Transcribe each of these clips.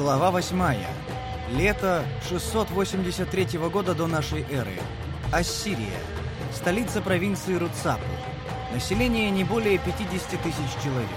Глава 8. Лето 683 года до нашей эры. Ассирия. Столица провинции Руцапу. Население не более 50 тысяч человек.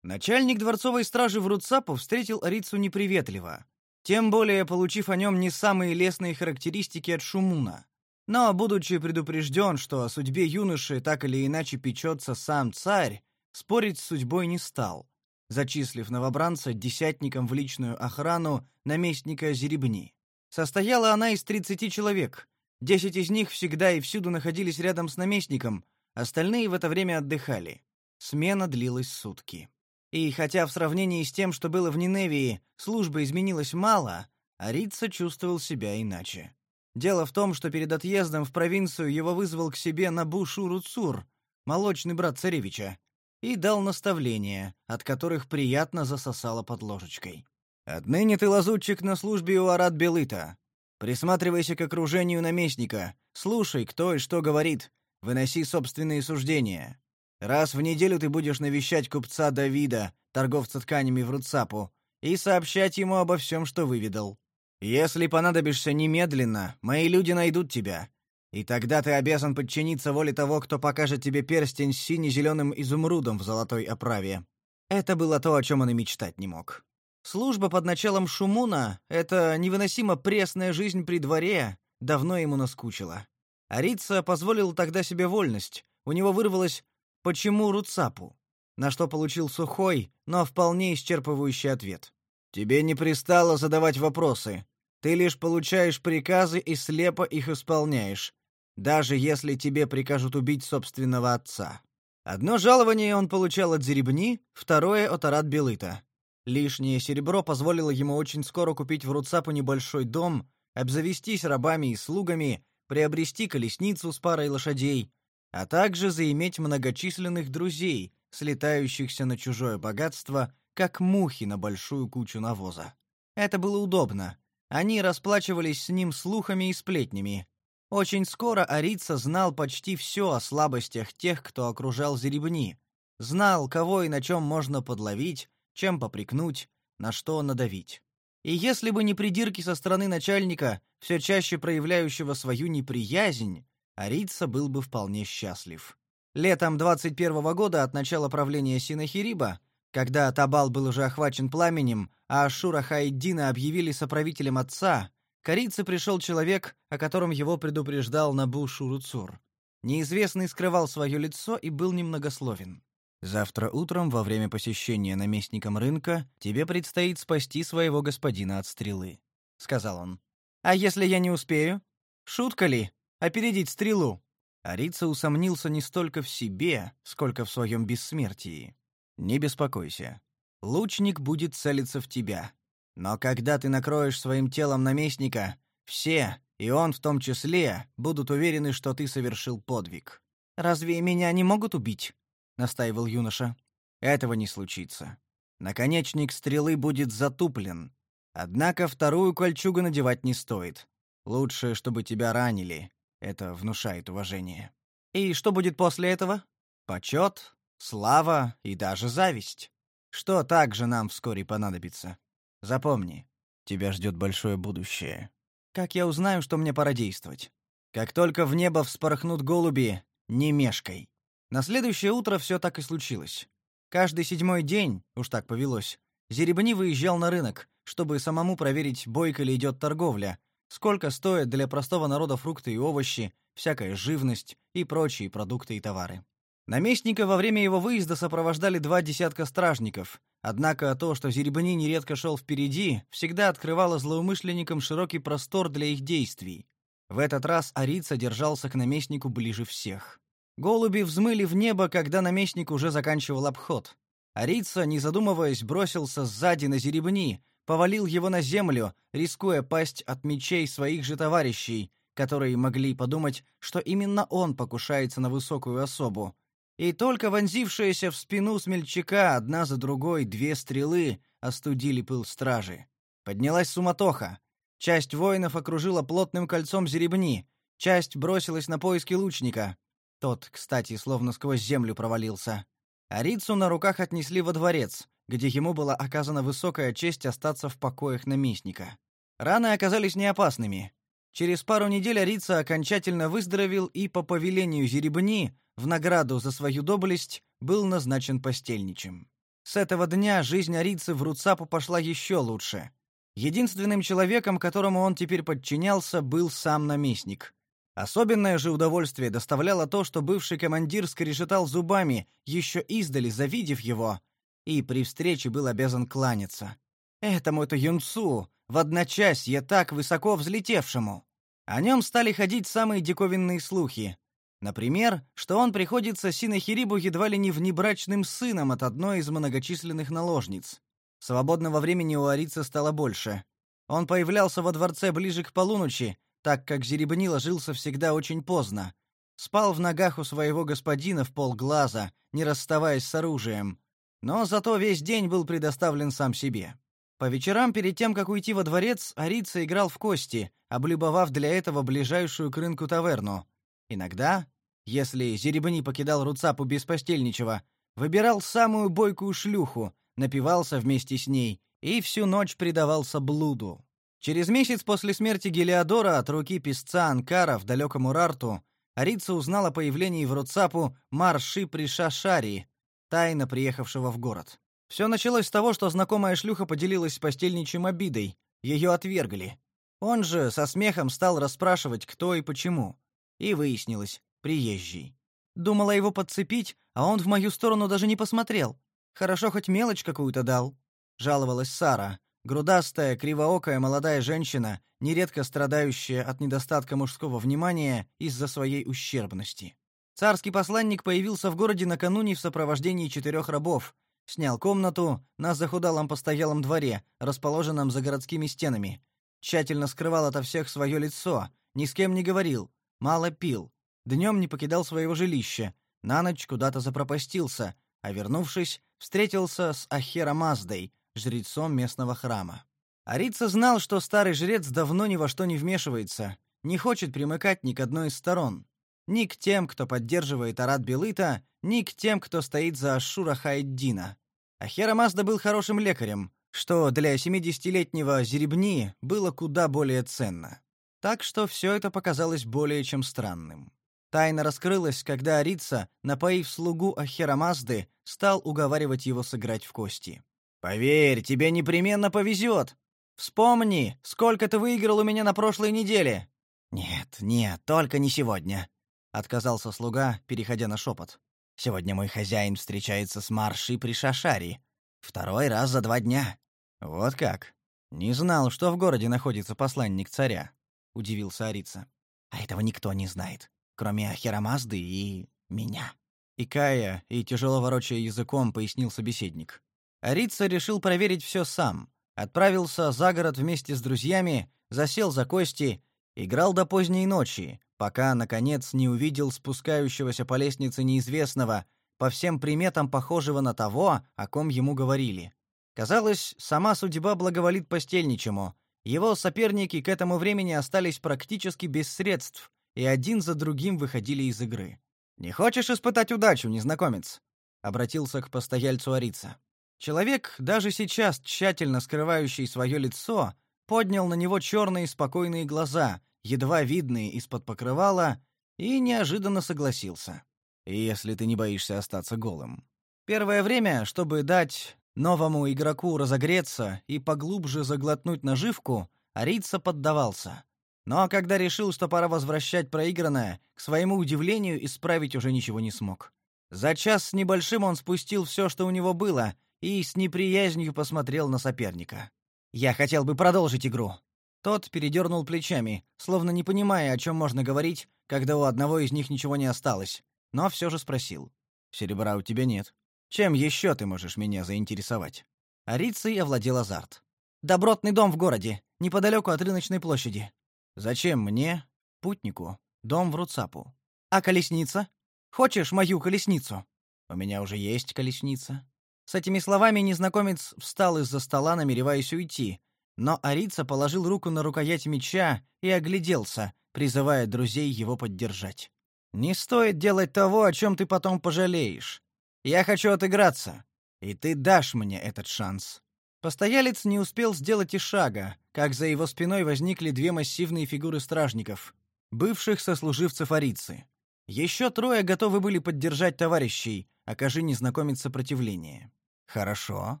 Начальник дворцовой стражи в Руцапу встретил Арицу неприветливо, тем более получив о нем не самые лестные характеристики от Шумуна. Но, будучи предупрежден, что о судьбе юноши так или иначе печется сам царь, спорить с судьбой не стал, зачислив новобранца десятником в личную охрану наместника Зеребни. Состояла она из 30 человек. Десять из них всегда и всюду находились рядом с наместником, остальные в это время отдыхали. Смена длилась сутки. И хотя в сравнении с тем, что было в Ниневии, служба изменилась мало, Арица чувствовал себя иначе. Дело в том, что перед отъездом в провинцию его вызвал к себе Набу Шуруцур, молочный брат царевича, и дал наставления, от которых приятно засосало под ложечкой. «Отныне ты лазутчик на службе у Арат Белыта. Присматривайся к окружению наместника, слушай, кто и что говорит, выноси собственные суждения. Раз в неделю ты будешь навещать купца Давида, торговца тканями в Руцапу, и сообщать ему обо всем, что выведал. Если понадобишься немедленно, мои люди найдут тебя. И тогда ты обязан подчиниться воле того, кто покажет тебе перстень с сине-зеленым изумрудом в золотой оправе. Это было то, о чем он и мечтать не мог. Служба под началом Шумуна — это невыносимо пресная жизнь при дворе, давно ему наскучила. Арица позволил тогда себе вольность. У него вырвалось «почему Руцапу?», на что получил сухой, но вполне исчерпывающий ответ. «Тебе не пристало задавать вопросы. Ты лишь получаешь приказы и слепо их исполняешь, даже если тебе прикажут убить собственного отца. Одно жалование он получал от Зеребни, второе от Арат Белыта. Лишнее серебро позволило ему очень скоро купить в Руцапу небольшой дом, обзавестись рабами и слугами, приобрести колесницу с парой лошадей, а также заиметь многочисленных друзей, слетающихся на чужое богатство, как мухи на большую кучу навоза. Это было удобно, они расплачивались с ним слухами и сплетнями. Очень скоро Арица знал почти все о слабостях тех, кто окружал Зеребни. Знал, кого и на чем можно подловить, чем попрекнуть, на что надавить. И если бы не придирки со стороны начальника, все чаще проявляющего свою неприязнь, Арица был бы вполне счастлив. Летом 21 -го года от начала правления Синахириба когда Табал был уже охвачен пламенем, а Ашура Хайддина объявили соправителем отца, к Арице пришел человек, о котором его предупреждал Набу Шуруцур. Неизвестный скрывал свое лицо и был немногословен. «Завтра утром, во время посещения наместником рынка, тебе предстоит спасти своего господина от стрелы», — сказал он. «А если я не успею? Шутка ли? Опередить стрелу?» Арица усомнился не столько в себе, сколько в своем бессмертии. Не беспокойся. Лучник будет целиться в тебя. Но когда ты накроешь своим телом наместника, все, и он в том числе, будут уверены, что ты совершил подвиг. Разве меня не могут убить? настаивал юноша. Этого не случится. Наконечник стрелы будет затуплен. Однако вторую кольчугу надевать не стоит. Лучше, чтобы тебя ранили. Это внушает уважение. И что будет после этого? Почет, слава и даже зависть. Что также нам вскоре понадобится. Запомни, тебя ждет большое будущее. Как я узнаю, что мне пора действовать? Как только в небо вспорхнут голуби, не мешкай. На следующее утро все так и случилось. Каждый седьмой день, уж так повелось, Зеребни выезжал на рынок, чтобы самому проверить, бойко ли идет торговля, сколько стоят для простого народа фрукты и овощи, всякая живность и прочие продукты и товары. Наместника во время его выезда сопровождали два десятка стражников, однако то, что Зеребни нередко шел впереди, всегда открывало злоумышленникам широкий простор для их действий. В этот раз Арица держался к наместнику ближе всех. Голуби взмыли в небо, когда наместник уже заканчивал обход. Арица, не задумываясь, бросился сзади на Зеребни, повалил его на землю, рискуя пасть от мечей своих же товарищей, которые могли подумать, что именно он покушается на высокую особу, и только вонзившиеся в спину смельчака одна за другой две стрелы остудили пыл стражи. Поднялась суматоха. Часть воинов окружила плотным кольцом зеребни, часть бросилась на поиски лучника. Тот, кстати, словно сквозь землю провалился. Арицу на руках отнесли во дворец, где ему была оказана высокая честь остаться в покоях наместника. Раны оказались неопасными. Через пару недель Арица окончательно выздоровел и по повелению Зеребни в награду за свою доблесть был назначен постельничем. С этого дня жизнь Арицы в Руцапу пошла еще лучше. Единственным человеком, которому он теперь подчинялся, был сам наместник. Особенное же удовольствие доставляло то, что бывший командир скрежетал зубами, еще издали завидев его, и при встрече был обязан кланяться. Этому-то юнцу, в одночасье так высоко взлетевшему. О нем стали ходить самые диковинные слухи. Например, что он приходится Синахирибу едва ли не внебрачным сыном от одной из многочисленных наложниц. Свободного времени у Арицы стало больше. Он появлялся во дворце ближе к полуночи, так как Зеребни ложился всегда очень поздно. Спал в ногах у своего господина в полглаза, не расставаясь с оружием. Но зато весь день был предоставлен сам себе. По вечерам перед тем, как уйти во дворец, Арица играл в кости, облюбовав для этого ближайшую к рынку таверну. Иногда, если Зеребни покидал Руцапу без постельничего, выбирал самую бойкую шлюху, напивался вместе с ней и всю ночь предавался блуду. Через месяц после смерти Гелиодора от руки писца Анкара в далеком Урарту Арица узнала о появлении в Руцапу Марши Пришашари, тайно приехавшего в город. Все началось с того, что знакомая шлюха поделилась с постельничьим обидой. Ее отвергли. Он же со смехом стал расспрашивать, кто и почему. И выяснилось, приезжий. Думала его подцепить, а он в мою сторону даже не посмотрел. Хорошо хоть мелочь какую-то дал, жаловалась Сара, грудастая, кривоокая молодая женщина, нередко страдающая от недостатка мужского внимания из-за своей ущербности. Царский посланник появился в городе накануне в сопровождении четырех рабов, снял комнату на захудалом постоялом дворе, расположенном за городскими стенами, тщательно скрывал ото всех свое лицо, ни с кем не говорил, мало пил, Днем не покидал своего жилища, на ночь куда-то запропастился, а вернувшись, встретился с Ахерамаздой, жрецом местного храма. Арица знал, что старый жрец давно ни во что не вмешивается, не хочет примыкать ни к одной из сторон. Ни к тем, кто поддерживает Арат Белыта, ни к тем, кто стоит за Ашура Хайддина. Ахерамазда был хорошим лекарем, что для семидесятилетнего Зеребни было куда более ценно. Так что все это показалось более чем странным. Тайна раскрылась, когда Арица, напоив слугу Ахерамазды, стал уговаривать его сыграть в кости. «Поверь, тебе непременно повезет. Вспомни, сколько ты выиграл у меня на прошлой неделе». «Нет, нет, только не сегодня», — отказался слуга, переходя на шепот. «Сегодня мой хозяин встречается с Маршей при Шашари. Второй раз за два дня». «Вот как? Не знал, что в городе находится посланник царя», — удивился Арица. «А этого никто не знает кроме Ахирамазды и меня. Икая и тяжело ворочая языком, пояснил собеседник. Арица решил проверить все сам. Отправился за город вместе с друзьями, засел за кости, играл до поздней ночи, пока наконец не увидел спускающегося по лестнице неизвестного, по всем приметам похожего на того, о ком ему говорили. Казалось, сама судьба благоволит постельничему. Его соперники к этому времени остались практически без средств, и один за другим выходили из игры. «Не хочешь испытать удачу, незнакомец?» — обратился к постояльцу Арица. Человек, даже сейчас тщательно скрывающий свое лицо, поднял на него черные спокойные глаза, едва видные из-под покрывала, и неожиданно согласился. «Если ты не боишься остаться голым». Первое время, чтобы дать новому игроку разогреться и поглубже заглотнуть наживку, Арица поддавался. Но когда решил, что пора возвращать проигранное, к своему удивлению исправить уже ничего не смог. За час с небольшим он спустил все, что у него было, и с неприязнью посмотрел на соперника. «Я хотел бы продолжить игру». Тот передернул плечами, словно не понимая, о чем можно говорить, когда у одного из них ничего не осталось, но все же спросил. «Серебра у тебя нет. Чем еще ты можешь меня заинтересовать?» Арицей овладел азарт. «Добротный дом в городе, неподалеку от рыночной площади. Зачем мне, путнику, дом в Руцапу? А колесница? Хочешь мою колесницу? У меня уже есть колесница. С этими словами незнакомец встал из-за стола, намереваясь уйти, но Арица положил руку на рукоять меча и огляделся, призывая друзей его поддержать. Не стоит делать того, о чем ты потом пожалеешь. Я хочу отыграться, и ты дашь мне этот шанс». Постоялец не успел сделать и шага, как за его спиной возникли две массивные фигуры стражников, бывших сослуживцев Арицы. Еще трое готовы были поддержать товарищей, окажи незнакомец сопротивление. «Хорошо»,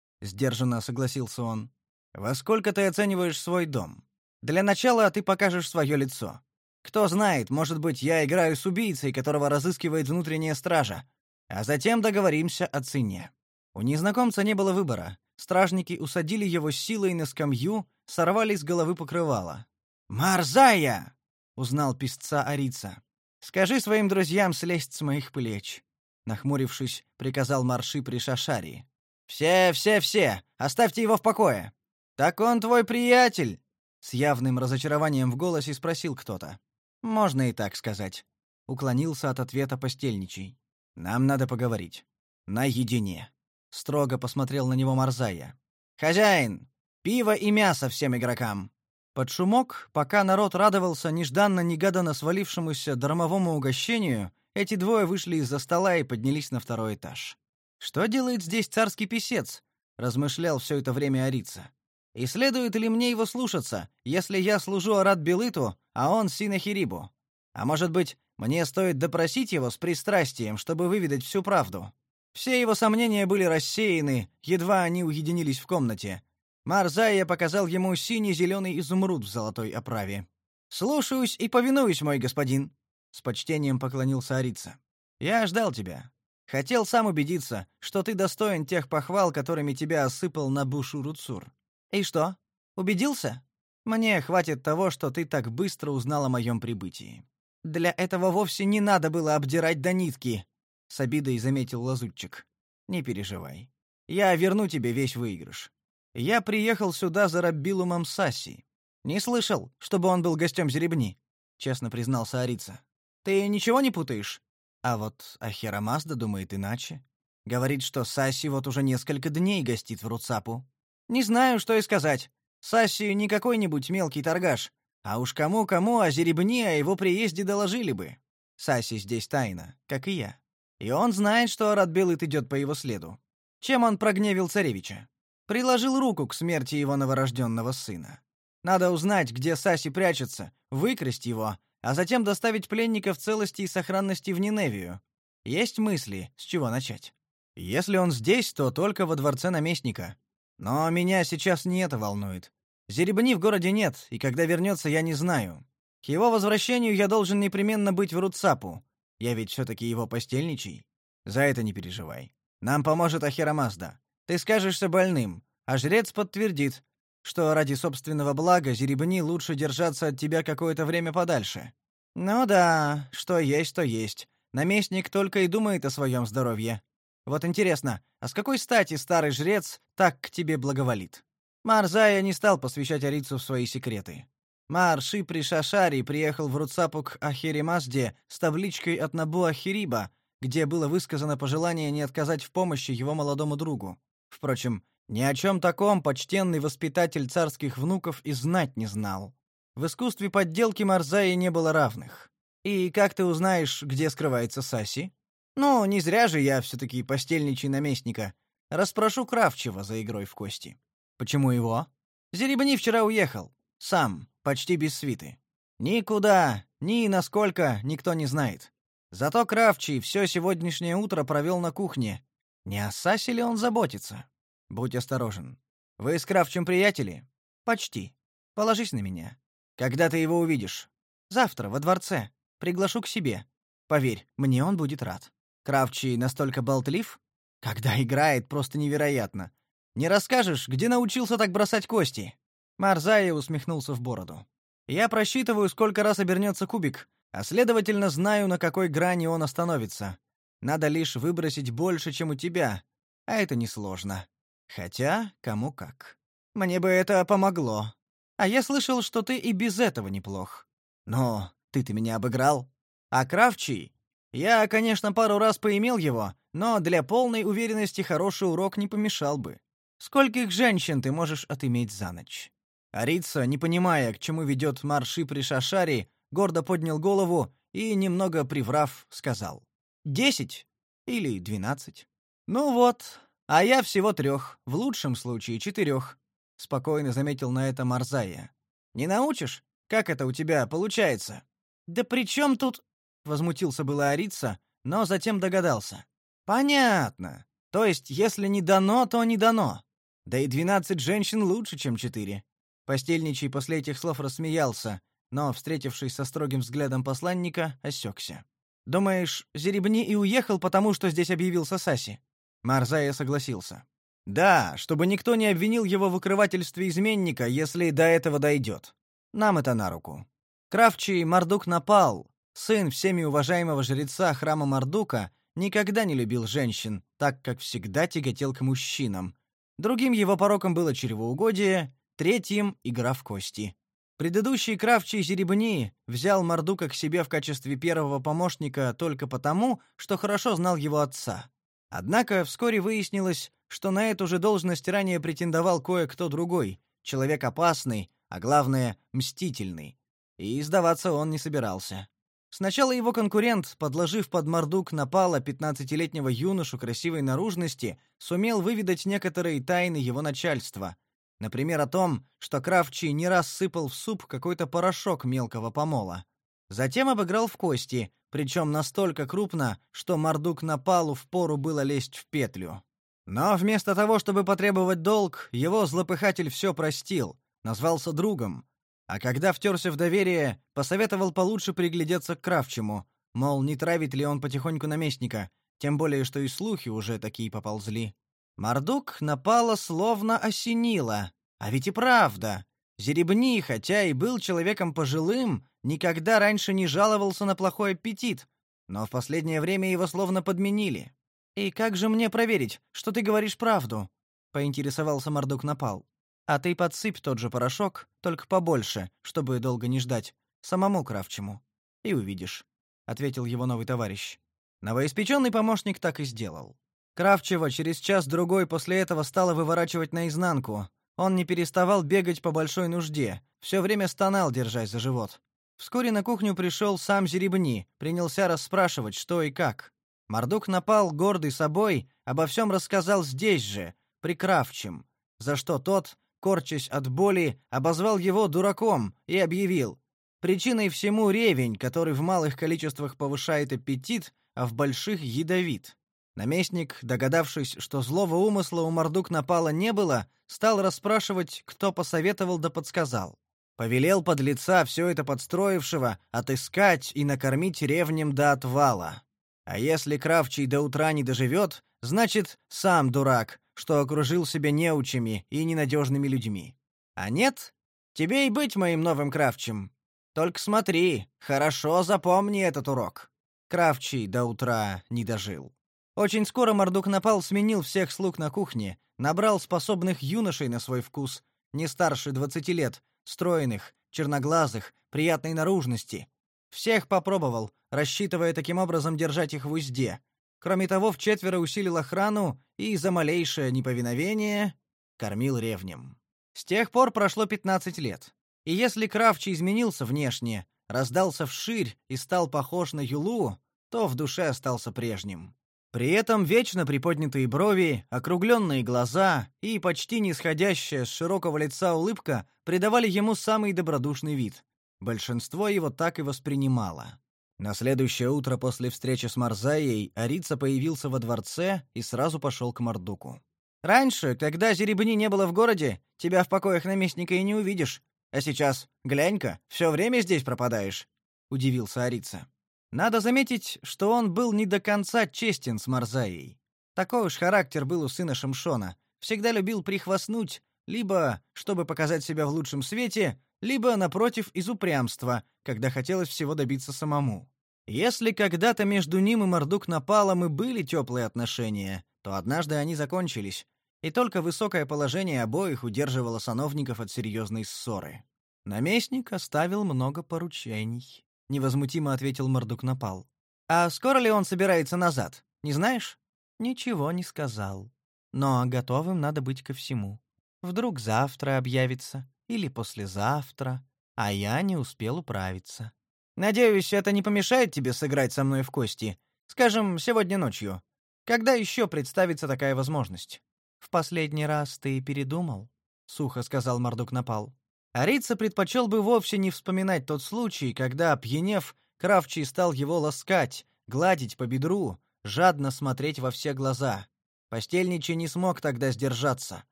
— сдержанно согласился он. «Во сколько ты оцениваешь свой дом? Для начала ты покажешь свое лицо. Кто знает, может быть, я играю с убийцей, которого разыскивает внутренняя стража, а затем договоримся о цене». У незнакомца не было выбора. Стражники усадили его силой на скамью, сорвали с головы покрывало. «Марзая!» — узнал писца Арица. «Скажи своим друзьям слезть с моих плеч», — нахмурившись, приказал Марши при Шашари. «Все, все, все! Оставьте его в покое!» «Так он твой приятель!» С явным разочарованием в голосе спросил кто-то. «Можно и так сказать», — уклонился от ответа постельничий. «Нам надо поговорить. Наедине» строго посмотрел на него Марзая. Хозяин, пиво и мясо всем игрокам. Под шумок, пока народ радовался нежданно-негаданно свалившемуся дармовому угощению, эти двое вышли из-за стола и поднялись на второй этаж. Что делает здесь царский писец? размышлял все это время Арица. И следует ли мне его слушаться, если я служу Арат Белыту, а он Синахирибу? А может быть, мне стоит допросить его с пристрастием, чтобы выведать всю правду? Все его сомнения были рассеяны, едва они уединились в комнате. Марзая показал ему синий-зеленый изумруд в золотой оправе. «Слушаюсь и повинуюсь, мой господин», — с почтением поклонился Арица. «Я ждал тебя. Хотел сам убедиться, что ты достоин тех похвал, которыми тебя осыпал Набушу-Руцур. И что, убедился? Мне хватит того, что ты так быстро узнал о моем прибытии. Для этого вовсе не надо было обдирать до нитки, с обидой заметил лазутчик. Не переживай. Я верну тебе весь выигрыш. Я приехал сюда за Раббилумом Саси. Не слышал, чтобы он был гостем Зеребни, честно признался Арица. Ты ничего не путаешь? А вот Ахера Мазда думает иначе. Говорит, что Саси вот уже несколько дней гостит в Руцапу. Не знаю, что и сказать. Саси не какой-нибудь мелкий торгаш, а уж кому-кому о Зеребни о его приезде доложили бы. Саси здесь тайна, как и я. И он знает, что Арат Белыт идет по его следу. Чем он прогневил царевича? Приложил руку к смерти его новорожденного сына. Надо узнать, где Саси прячется, выкрасть его, а затем доставить пленника в целости и сохранности в Ниневию. Есть мысли, с чего начать? Если он здесь, то только во дворце наместника. Но меня сейчас не это волнует. Зеребни в городе нет, и когда вернется, я не знаю. К его возвращению я должен непременно быть в Руцапу, я ведь все-таки его постельничий. За это не переживай. Нам поможет Ахера Мазда. Ты скажешься больным, а жрец подтвердит, что ради собственного блага Зеребни лучше держаться от тебя какое-то время подальше. Ну да, что есть, то есть. Наместник только и думает о своем здоровье. Вот интересно, а с какой стати старый жрец так к тебе благоволит? Марзая не стал посвящать Арицу в свои секреты. Марши при Шашари приехал в Руцапу Ахиримазде с табличкой от Набу Ахириба, где было высказано пожелание не отказать в помощи его молодому другу. Впрочем, ни о чем таком почтенный воспитатель царских внуков и знать не знал. В искусстве подделки Марзаи не было равных. И как ты узнаешь, где скрывается Саси? Ну, не зря же я все-таки постельничий наместника. Распрошу Кравчева за игрой в кости. Почему его? Зеребни вчера уехал. Сам почти без свиты. Никуда, ни насколько никто не знает. Зато Кравчий все сегодняшнее утро провел на кухне. Не о Сасе ли он заботится? Будь осторожен. Вы с Кравчем приятели? Почти. Положись на меня. Когда ты его увидишь? Завтра во дворце. Приглашу к себе. Поверь, мне он будет рад. Кравчий настолько болтлив, когда играет, просто невероятно. Не расскажешь, где научился так бросать кости? Марзая усмехнулся в бороду. Я просчитываю, сколько раз обернется кубик, а следовательно, знаю, на какой грани он остановится. Надо лишь выбросить больше, чем у тебя, а это несложно. Хотя, кому как. Мне бы это помогло. А я слышал, что ты и без этого неплох. Но ты-то меня обыграл. А Кравчий? Я, конечно, пару раз поимел его, но для полной уверенности хороший урок не помешал бы. Скольких женщин ты можешь отыметь за ночь? Арица, не понимая, к чему ведет марши при Шашаре, гордо поднял голову и, немного приврав, сказал. «Десять или двенадцать». Ну вот, а я всего трех, в лучшем случае четырех», — спокойно заметил на это Марзая. «Не научишь? Как это у тебя получается?» «Да при чем тут...» — возмутился было Арица, но затем догадался. «Понятно. То есть, если не дано, то не дано. Да и двенадцать женщин лучше, чем четыре». Постельничий после этих слов рассмеялся, но, встретившись со строгим взглядом посланника, осекся. «Думаешь, Зеребни и уехал, потому что здесь объявился Саси?» Марзая согласился. «Да, чтобы никто не обвинил его в укрывательстве изменника, если до этого дойдет. Нам это на руку. Кравчий Мардук напал. Сын всеми уважаемого жреца храма Мардука никогда не любил женщин, так как всегда тяготел к мужчинам. Другим его пороком было чревоугодие, третьим — игра в кости. Предыдущий Кравчий Зеребни взял Мардука к себе в качестве первого помощника только потому, что хорошо знал его отца. Однако вскоре выяснилось, что на эту же должность ранее претендовал кое-кто другой, человек опасный, а главное, мстительный. И сдаваться он не собирался. Сначала его конкурент, подложив под мордук напала пятнадцатилетнего юношу красивой наружности, сумел выведать некоторые тайны его начальства. Например, о том, что Кравчий не раз сыпал в суп какой-то порошок мелкого помола. Затем обыграл в кости, причем настолько крупно, что мордук напалу впору было лезть в петлю. Но вместо того, чтобы потребовать долг, его злопыхатель все простил, назвался другом, а когда втерся в доверие, посоветовал получше приглядеться к Кравчему, мол, не травит ли он потихоньку наместника, тем более, что и слухи уже такие поползли. Мордук напала словно осенило. А ведь и правда. Зеребни, хотя и был человеком пожилым, никогда раньше не жаловался на плохой аппетит, но в последнее время его словно подменили. «И как же мне проверить, что ты говоришь правду?» — поинтересовался Мордук Напал. А ты подсыпь тот же порошок, только побольше, чтобы долго не ждать, самому Кравчему. И увидишь, ответил его новый товарищ. Новоиспеченный помощник так и сделал. Кравчева через час-другой после этого стало выворачивать наизнанку. Он не переставал бегать по большой нужде, все время стонал, держась за живот. Вскоре на кухню пришел сам Зеребни, принялся расспрашивать, что и как. Мордук напал, гордый собой, обо всем рассказал здесь же, при Кравчем, за что тот, корчась от боли, обозвал его дураком и объявил: причиной всему ревень, который в малых количествах повышает аппетит, а в больших ядовит. Наместник, догадавшись, что злого умысла у Мордук напала не было, стал расспрашивать, кто посоветовал да подсказал. Повелел под лица все это подстроившего отыскать и накормить ревнем до отвала. А если Кравчий до утра не доживет, значит, сам дурак, что окружил себя неучими и ненадежными людьми. А нет, тебе и быть моим новым Кравчем. Только смотри, хорошо запомни этот урок. Кравчий до утра не дожил. Очень скоро Мордук напал, сменил всех слуг на кухне, набрал способных юношей на свой вкус, не старше двадцати лет, стройных, черноглазых, приятной наружности. Всех попробовал, рассчитывая таким образом держать их в узде, Кроме того, в четверо усилил охрану и за малейшее неповиновение кормил ревнем. С тех пор прошло 15 лет. И если Кравчий изменился внешне, раздался вширь и стал похож на Юлу, то в душе остался прежним. При этом вечно приподнятые брови, округленные глаза и почти не сходящая с широкого лица улыбка придавали ему самый добродушный вид. Большинство его так и воспринимало. На следующее утро после встречи с Марзаей Арица появился во дворце и сразу пошел к Мордуку. «Раньше, когда Зеребни не было в городе, тебя в покоях наместника и не увидишь. А сейчас, глянь-ка, все время здесь пропадаешь», — удивился Арица. Надо заметить, что он был не до конца честен с Марзаей. Такой уж характер был у сына Шамшона. Всегда любил прихвастнуть, либо чтобы показать себя в лучшем свете, либо, напротив, из упрямства, когда хотелось всего добиться самому. Если когда-то между ним и Мордук Напалом и были теплые отношения, то однажды они закончились, и только высокое положение обоих удерживало сановников от серьезной ссоры. Наместник оставил много поручений, невозмутимо ответил Мордук Напал. А скоро ли он собирается назад? Не знаешь? Ничего не сказал. Но готовым надо быть ко всему. Вдруг завтра объявится или послезавтра, а я не успел управиться. Надеюсь, это не помешает тебе сыграть со мной в кости. Скажем, сегодня ночью. Когда еще представится такая возможность? В последний раз ты передумал, сухо сказал Мардук Напал. Арица предпочел бы вовсе не вспоминать тот случай, когда, пьянев, Кравчий стал его ласкать, гладить по бедру, жадно смотреть во все глаза. Постельничий не смог тогда сдержаться.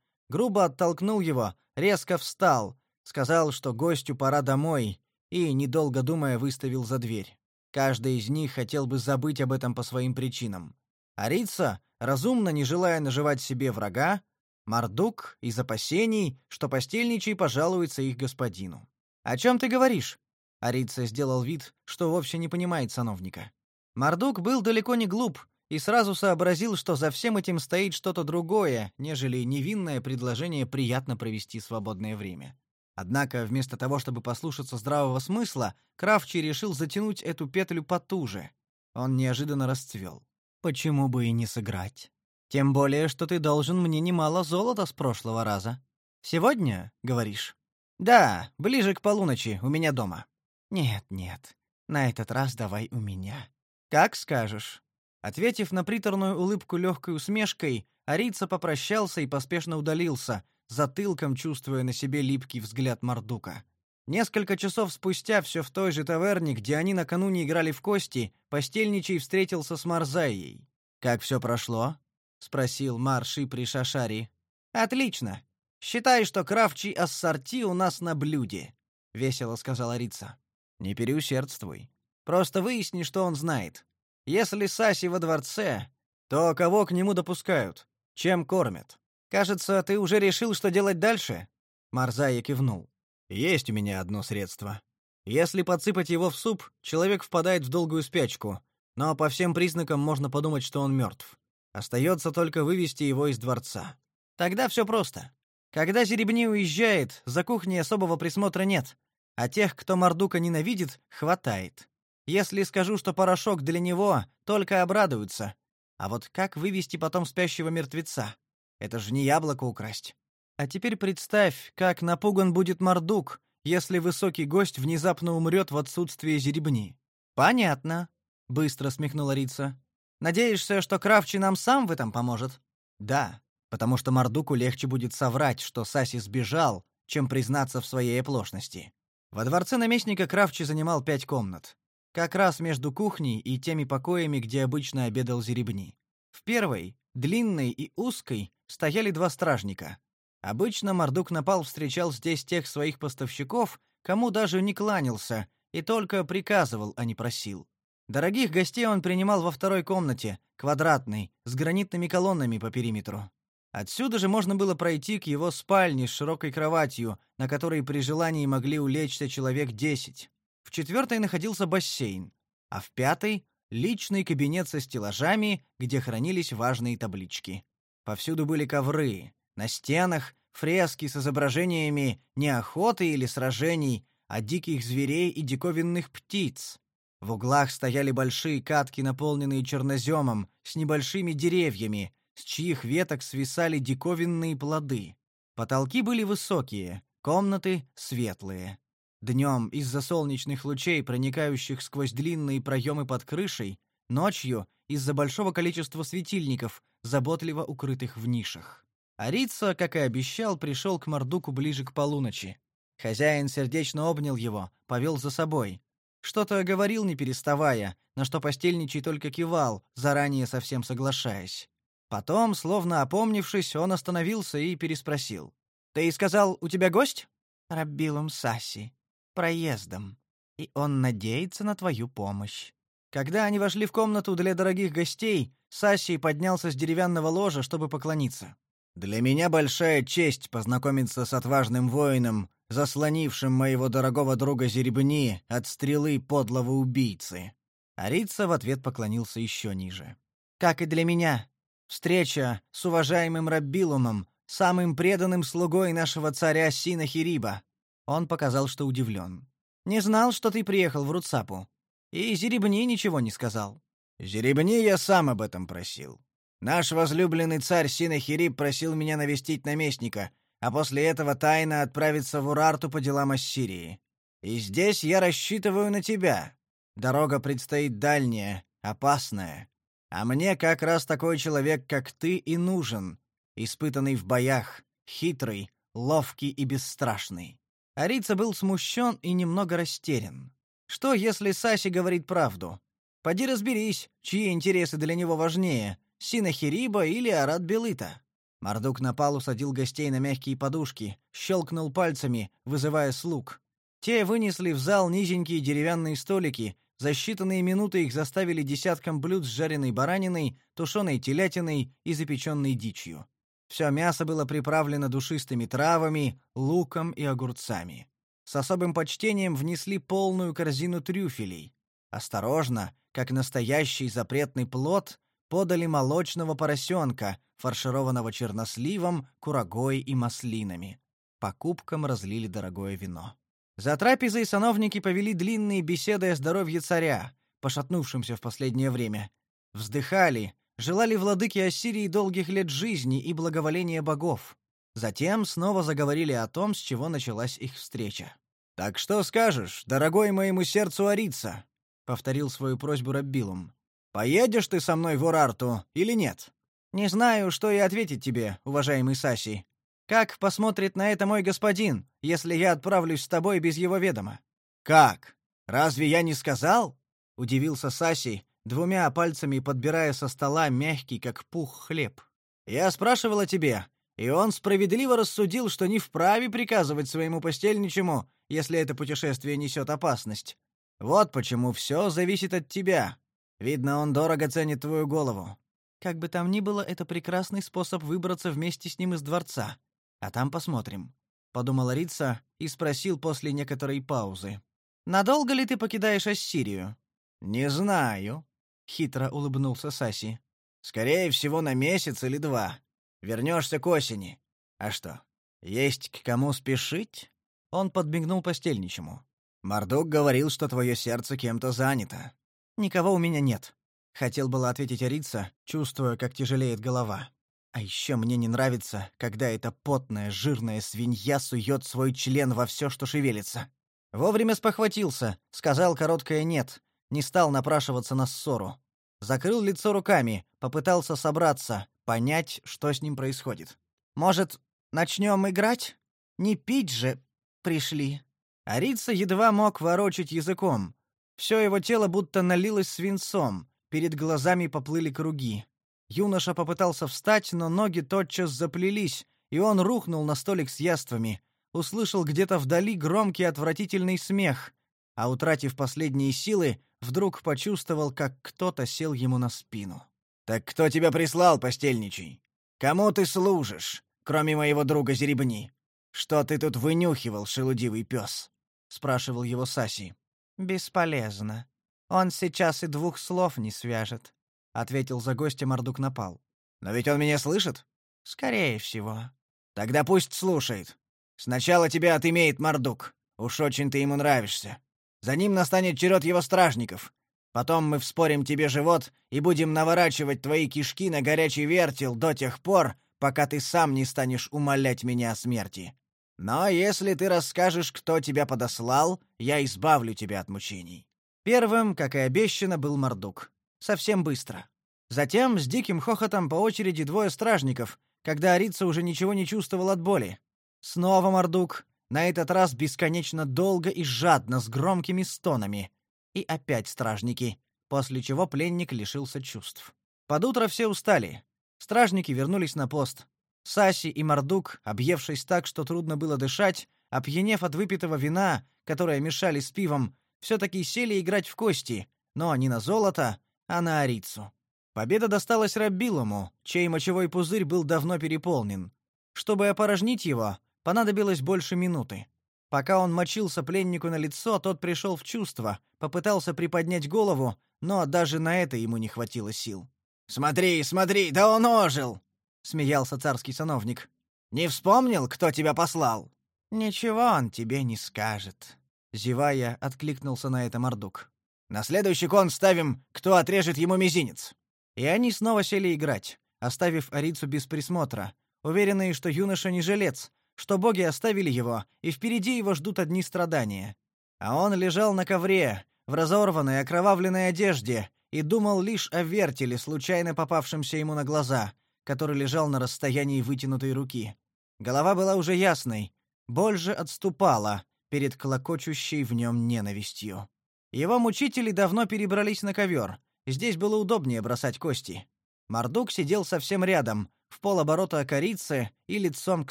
Грубо оттолкнул его, резко встал, сказал, что гостю пора домой, и, недолго думая, выставил за дверь. Каждый из них хотел бы забыть об этом по своим причинам. Арица, разумно не желая наживать себе врага, Мардук из опасений, что постельничий пожалуется их господину. «О чем ты говоришь?» Арица сделал вид, что вовсе не понимает сановника. Мардук был далеко не глуп и сразу сообразил, что за всем этим стоит что-то другое, нежели невинное предложение приятно провести свободное время. Однако вместо того, чтобы послушаться здравого смысла, Кравчий решил затянуть эту петлю потуже. Он неожиданно расцвел. «Почему бы и не сыграть? Тем более, что ты должен мне немало золота с прошлого раза. Сегодня, говоришь?» «Да, ближе к полуночи, у меня дома». «Нет, нет, на этот раз давай у меня». «Как скажешь». Ответив на приторную улыбку легкой усмешкой, Арица попрощался и поспешно удалился, затылком чувствуя на себе липкий взгляд Мардука. Несколько часов спустя все в той же таверне, где они накануне играли в кости, постельничий встретился с Марзаей. «Как все прошло?» — спросил Марши при Шашари. «Отлично. Считай, что кравчий ассорти у нас на блюде», — весело сказала Рица. Не переусердствуй. Просто выясни, что он знает. Если Саси во дворце, то кого к нему допускают? Чем кормят? Кажется, ты уже решил, что делать дальше? Марзая кивнул. Есть у меня одно средство. Если подсыпать его в суп, человек впадает в долгую спячку, но по всем признакам можно подумать, что он мертв. Остается только вывести его из дворца. Тогда все просто. Когда Зеребни уезжает, за кухней особого присмотра нет, а тех, кто Мордука ненавидит, хватает. Если скажу, что порошок для него, только обрадуются. А вот как вывести потом спящего мертвеца? Это же не яблоко украсть. А теперь представь, как напуган будет Мордук, если высокий гость внезапно умрет в отсутствие зеребни. Понятно, быстро смехнула Рица. Надеешься, что Кравчи нам сам в этом поможет? Да, потому что Мордуку легче будет соврать, что Саси сбежал, чем признаться в своей оплошности. Во дворце наместника Кравчи занимал пять комнат. Как раз между кухней и теми покоями, где обычно обедал Зеребни. В первой, длинной и узкой, стояли два стражника. Обычно Мордук напал встречал здесь тех своих поставщиков, кому даже не кланялся, и только приказывал, а не просил. Дорогих гостей он принимал во второй комнате, квадратной, с гранитными колоннами по периметру. Отсюда же можно было пройти к его спальне с широкой кроватью, на которой при желании могли улечься человек десять. В четвертой находился бассейн, а в пятой — личный кабинет со стеллажами, где хранились важные таблички. Повсюду были ковры, на стенах — фрески с изображениями не охоты или сражений, а диких зверей и диковинных птиц. В углах стояли большие катки, наполненные черноземом, с небольшими деревьями, с чьих веток свисали диковинные плоды. Потолки были высокие, комнаты светлые. Днем из-за солнечных лучей, проникающих сквозь длинные проемы под крышей, ночью из-за большого количества светильников, заботливо укрытых в нишах. Арица, как и обещал, пришел к Мордуку ближе к полуночи. Хозяин сердечно обнял его, повел за собой. Что-то говорил, не переставая, на что постельничий только кивал, заранее совсем соглашаясь. Потом, словно опомнившись, он остановился и переспросил. «Ты сказал, у тебя гость?» «Раббилум Саси. Проездом. И он надеется на твою помощь». Когда они вошли в комнату для дорогих гостей, Саси поднялся с деревянного ложа, чтобы поклониться. «Для меня большая честь познакомиться с отважным воином, заслонившим моего дорогого друга Зеребни от стрелы подлого убийцы». Арица в ответ поклонился еще ниже. «Как и для меня, Встреча с уважаемым Раббилумом, самым преданным слугой нашего царя Синахириба. Он показал, что удивлен. Не знал, что ты приехал в Руцапу. И Зеребни ничего не сказал. Зеребни я сам об этом просил. Наш возлюбленный царь Синахириб просил меня навестить наместника, а после этого тайно отправиться в Урарту по делам Ассирии. И здесь я рассчитываю на тебя. Дорога предстоит дальняя, опасная. А мне как раз такой человек, как ты, и нужен, испытанный в боях, хитрый, ловкий и бесстрашный. Арица был смущен и немного растерян. Что, если Саси говорит правду? Поди разберись, чьи интересы для него важнее, Синахириба или Арат Белыта. Мардук напал усадил гостей на мягкие подушки, щелкнул пальцами, вызывая слуг. Те вынесли в зал низенькие деревянные столики, за считанные минуты их заставили десятком блюд с жареной бараниной, тушеной телятиной и запеченной дичью. Все мясо было приправлено душистыми травами, луком и огурцами. С особым почтением внесли полную корзину трюфелей. Осторожно, как настоящий запретный плод, подали молочного поросенка, фаршированного черносливом, курагой и маслинами. По кубкам разлили дорогое вино. За трапезой сановники повели длинные беседы о здоровье царя, пошатнувшемся в последнее время. Вздыхали, желали владыке Ассирии долгих лет жизни и благоволения богов. Затем снова заговорили о том, с чего началась их встреча. «Так что скажешь, дорогой моему сердцу Арица?» — повторил свою просьбу Раббилум. Поедешь ты со мной в Урарту или нет? Не знаю, что и ответить тебе, уважаемый Саси. Как посмотрит на это мой господин, если я отправлюсь с тобой без его ведома? Как? Разве я не сказал? удивился Саси, двумя пальцами подбирая со стола мягкий как пух хлеб. Я спрашивал о тебе, и он справедливо рассудил, что не вправе приказывать своему постельничему, если это путешествие несет опасность. Вот почему все зависит от тебя. Видно, он дорого ценит твою голову. Как бы там ни было, это прекрасный способ выбраться вместе с ним из дворца. А там посмотрим, подумала Рица и спросил после некоторой паузы: "Надолго ли ты покидаешь Ассирию?" "Не знаю", хитро улыбнулся Саси. "Скорее всего, на месяц или два. Вернешься к осени. А что? Есть к кому спешить?" Он подмигнул постельничему. Мардук говорил, что твое сердце кем-то занято. Никого у меня нет. Хотел было ответить Арица, чувствуя, как тяжелеет голова. А еще мне не нравится, когда эта потная, жирная свинья сует свой член во все, что шевелится. Вовремя спохватился, сказал короткое «нет», не стал напрашиваться на ссору. Закрыл лицо руками, попытался собраться, понять, что с ним происходит. «Может, начнем играть? Не пить же пришли». Арица едва мог ворочать языком, все его тело будто налилось свинцом, перед глазами поплыли круги. Юноша попытался встать, но ноги тотчас заплелись, и он рухнул на столик с яствами. Услышал где-то вдали громкий отвратительный смех, а утратив последние силы, вдруг почувствовал, как кто-то сел ему на спину. Так кто тебя прислал, постельничий? Кому ты служишь, кроме моего друга Зеребни? Что ты тут вынюхивал, шелудивый пес? спрашивал его Саси. Бесполезно. Он сейчас и двух слов не свяжет, ответил за гостя Мордук напал. Но ведь он меня слышит? Скорее всего. Тогда пусть слушает. Сначала тебя отымеет Мордук. Уж очень ты ему нравишься. За ним настанет черед его стражников. Потом мы вспорим тебе живот и будем наворачивать твои кишки на горячий вертел до тех пор, пока ты сам не станешь умолять меня о смерти. Но если ты расскажешь, кто тебя подослал, я избавлю тебя от мучений. Первым, как и обещано, был Мордук. Совсем быстро. Затем с диким хохотом по очереди двое стражников, когда Арица уже ничего не чувствовал от боли. Снова Мордук, на этот раз бесконечно долго и жадно с громкими стонами. И опять стражники, после чего пленник лишился чувств. Под утро все устали. Стражники вернулись на пост. Саси и Мардук, объевшись так, что трудно было дышать, опьянев от выпитого вина, которое мешали с пивом, все-таки сели играть в кости, но не на золото, а на арицу. Победа досталась Раббилому, чей мочевой пузырь был давно переполнен. Чтобы опорожнить его, понадобилось больше минуты. Пока он мочился пленнику на лицо, тот пришел в чувство, попытался приподнять голову, но даже на это ему не хватило сил. «Смотри, смотри, да он ожил!» — смеялся царский сановник. «Не вспомнил, кто тебя послал?» «Ничего он тебе не скажет», — зевая, откликнулся на это Мордук. «На следующий кон ставим, кто отрежет ему мизинец». И они снова сели играть, оставив Арицу без присмотра, уверенные, что юноша не жилец, что боги оставили его, и впереди его ждут одни страдания. А он лежал на ковре, в разорванной, окровавленной одежде, и думал лишь о вертеле, случайно попавшемся ему на глаза, который лежал на расстоянии вытянутой руки. Голова была уже ясной, боль же отступала перед клокочущей в нем ненавистью. Его мучители давно перебрались на ковер. Здесь было удобнее бросать кости. Мардук сидел совсем рядом, в полоборота корицы и лицом к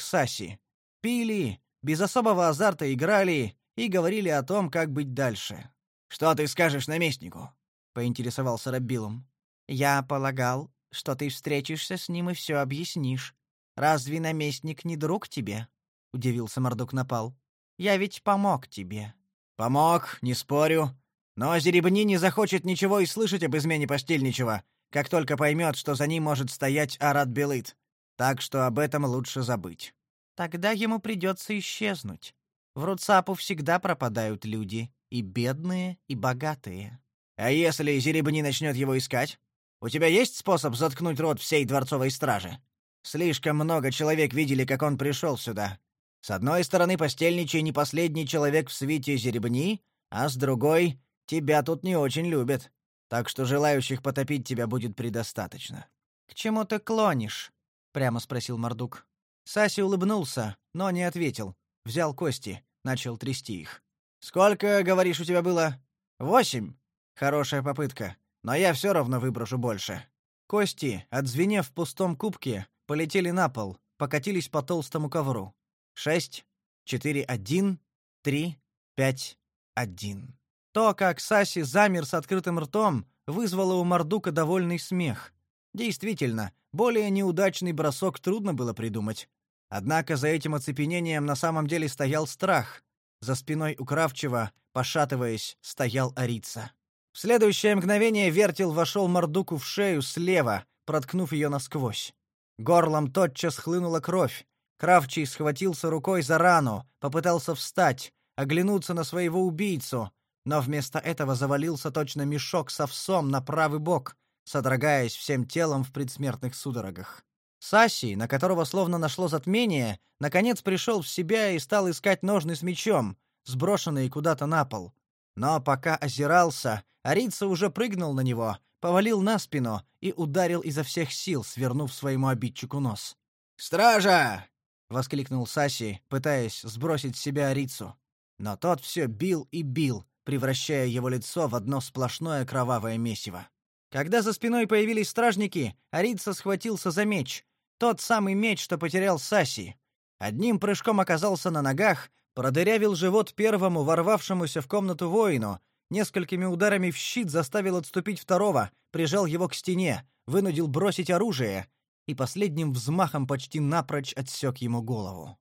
Саси. Пили, без особого азарта играли и говорили о том, как быть дальше. «Что ты скажешь наместнику?» — поинтересовался Раббилом. «Я полагал, что ты встретишься с ним и все объяснишь. Разве наместник не друг тебе?» — удивился Мордук Напал. «Я ведь помог тебе». «Помог, не спорю. Но Зеребни не захочет ничего и слышать об измене постельничего, как только поймет, что за ним может стоять Арат Белыт. Так что об этом лучше забыть». «Тогда ему придется исчезнуть. В Руцапу всегда пропадают люди, и бедные, и богатые». «А если Зеребни начнет его искать? У тебя есть способ заткнуть рот всей дворцовой стражи? Слишком много человек видели, как он пришел сюда. С одной стороны, постельничий не последний человек в свите Зеребни, а с другой — тебя тут не очень любят. Так что желающих потопить тебя будет предостаточно». «К чему ты клонишь?» — прямо спросил Мордук. Саси улыбнулся, но не ответил. Взял кости, начал трясти их. «Сколько, говоришь, у тебя было?» «Восемь. Хорошая попытка, но я все равно выброшу больше». Кости, отзвенев в пустом кубке, полетели на пол, покатились по толстому ковру. Шесть, четыре, один, три, пять, один. То, как Саси замер с открытым ртом, вызвало у Мардука довольный смех. Действительно, более неудачный бросок трудно было придумать. Однако за этим оцепенением на самом деле стоял страх. За спиной у Кравчева, пошатываясь, стоял Арица. В следующее мгновение вертел вошел Мардуку в шею слева, проткнув ее насквозь. Горлом тотчас хлынула кровь. Кравчий схватился рукой за рану, попытался встать, оглянуться на своего убийцу, но вместо этого завалился точно мешок с овсом на правый бок, содрогаясь всем телом в предсмертных судорогах. Саси, на которого словно нашло затмение, наконец пришел в себя и стал искать ножны с мечом, сброшенные куда-то на пол. Но пока озирался, Арица уже прыгнул на него, повалил на спину и ударил изо всех сил, свернув своему обидчику нос. «Стража!» — воскликнул Саси, пытаясь сбросить с себя Арицу. Но тот все бил и бил, превращая его лицо в одно сплошное кровавое месиво. Когда за спиной появились стражники, Арица схватился за меч, тот самый меч, что потерял Саси. Одним прыжком оказался на ногах, продырявил живот первому ворвавшемуся в комнату воину, несколькими ударами в щит заставил отступить второго, прижал его к стене, вынудил бросить оружие и последним взмахом почти напрочь отсек ему голову.